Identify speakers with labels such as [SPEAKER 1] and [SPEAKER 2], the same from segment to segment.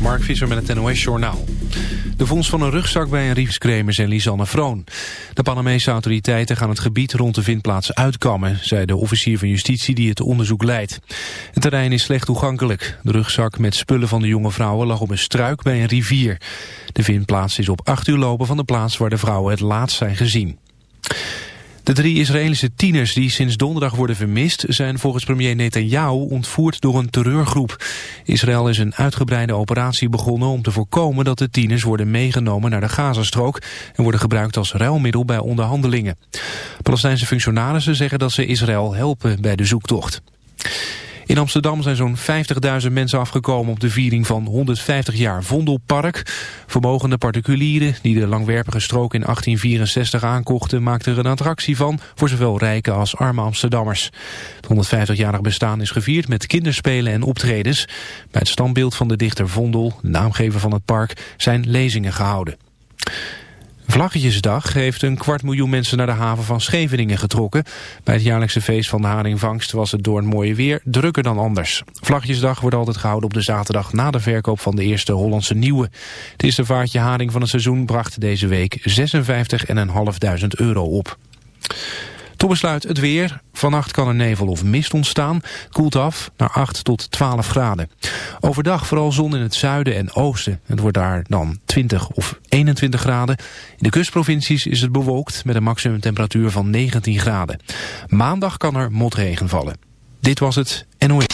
[SPEAKER 1] Mark Visser met het NOS Journaal. De vondst van een rugzak bij een Riefskremers en Lisanne Vroon. De Panamese autoriteiten gaan het gebied rond de vindplaats uitkammen... zei de officier van justitie die het onderzoek leidt. Het terrein is slecht toegankelijk. De rugzak met spullen van de jonge vrouwen lag op een struik bij een rivier. De vindplaats is op acht uur lopen van de plaats waar de vrouwen het laatst zijn gezien. De drie Israëlische tieners die sinds donderdag worden vermist... zijn volgens premier Netanyahu ontvoerd door een terreurgroep. Israël is een uitgebreide operatie begonnen om te voorkomen... dat de tieners worden meegenomen naar de Gazastrook... en worden gebruikt als ruilmiddel bij onderhandelingen. Palestijnse functionarissen zeggen dat ze Israël helpen bij de zoektocht. In Amsterdam zijn zo'n 50.000 mensen afgekomen op de viering van 150 jaar Vondelpark. Vermogende particulieren die de langwerpige strook in 1864 aankochten maakten er een attractie van voor zowel rijke als arme Amsterdammers. Het 150-jarig bestaan is gevierd met kinderspelen en optredens. Bij het standbeeld van de dichter Vondel, naamgever van het park, zijn lezingen gehouden. Vlaggetjesdag heeft een kwart miljoen mensen naar de haven van Scheveningen getrokken. Bij het jaarlijkse feest van de haringvangst was het door het mooie weer drukker dan anders. Vlaggetjesdag wordt altijd gehouden op de zaterdag na de verkoop van de eerste Hollandse Nieuwe. Het eerste vaartje haring van het seizoen bracht deze week 56.500 euro op. Tot besluit het weer. Vannacht kan er nevel of mist ontstaan. Koelt af naar 8 tot 12 graden. Overdag vooral zon in het zuiden en oosten. Het wordt daar dan 20 of 21 graden. In de kustprovincies is het bewolkt met een maximumtemperatuur van 19 graden. Maandag kan er motregen vallen. Dit was het NOS.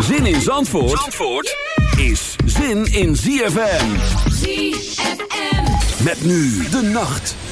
[SPEAKER 2] Zin in Zandvoort, Zandvoort is zin in ZFM.
[SPEAKER 3] ZFM.
[SPEAKER 2] Met nu de nacht.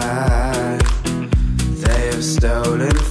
[SPEAKER 4] stolen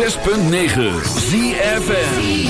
[SPEAKER 5] 106.9 ZFN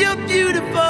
[SPEAKER 6] Beneath your beautiful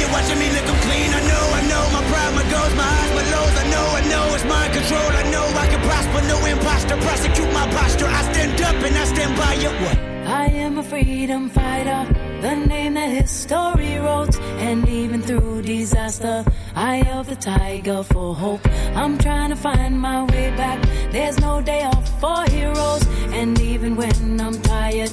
[SPEAKER 7] you're watching me lick 'em clean. I know, I know, my pride, my goals, my highs, my lows. I know, I know, it's mind control. I know I can prosper, no imposter. Prosecute my posture. I stand up and I stand by you. What?
[SPEAKER 8] I am a freedom fighter, the name that history wrote. And even through disaster, I held the tiger for hope. I'm trying to find my way back. There's no day off for heroes. And even when I'm tired,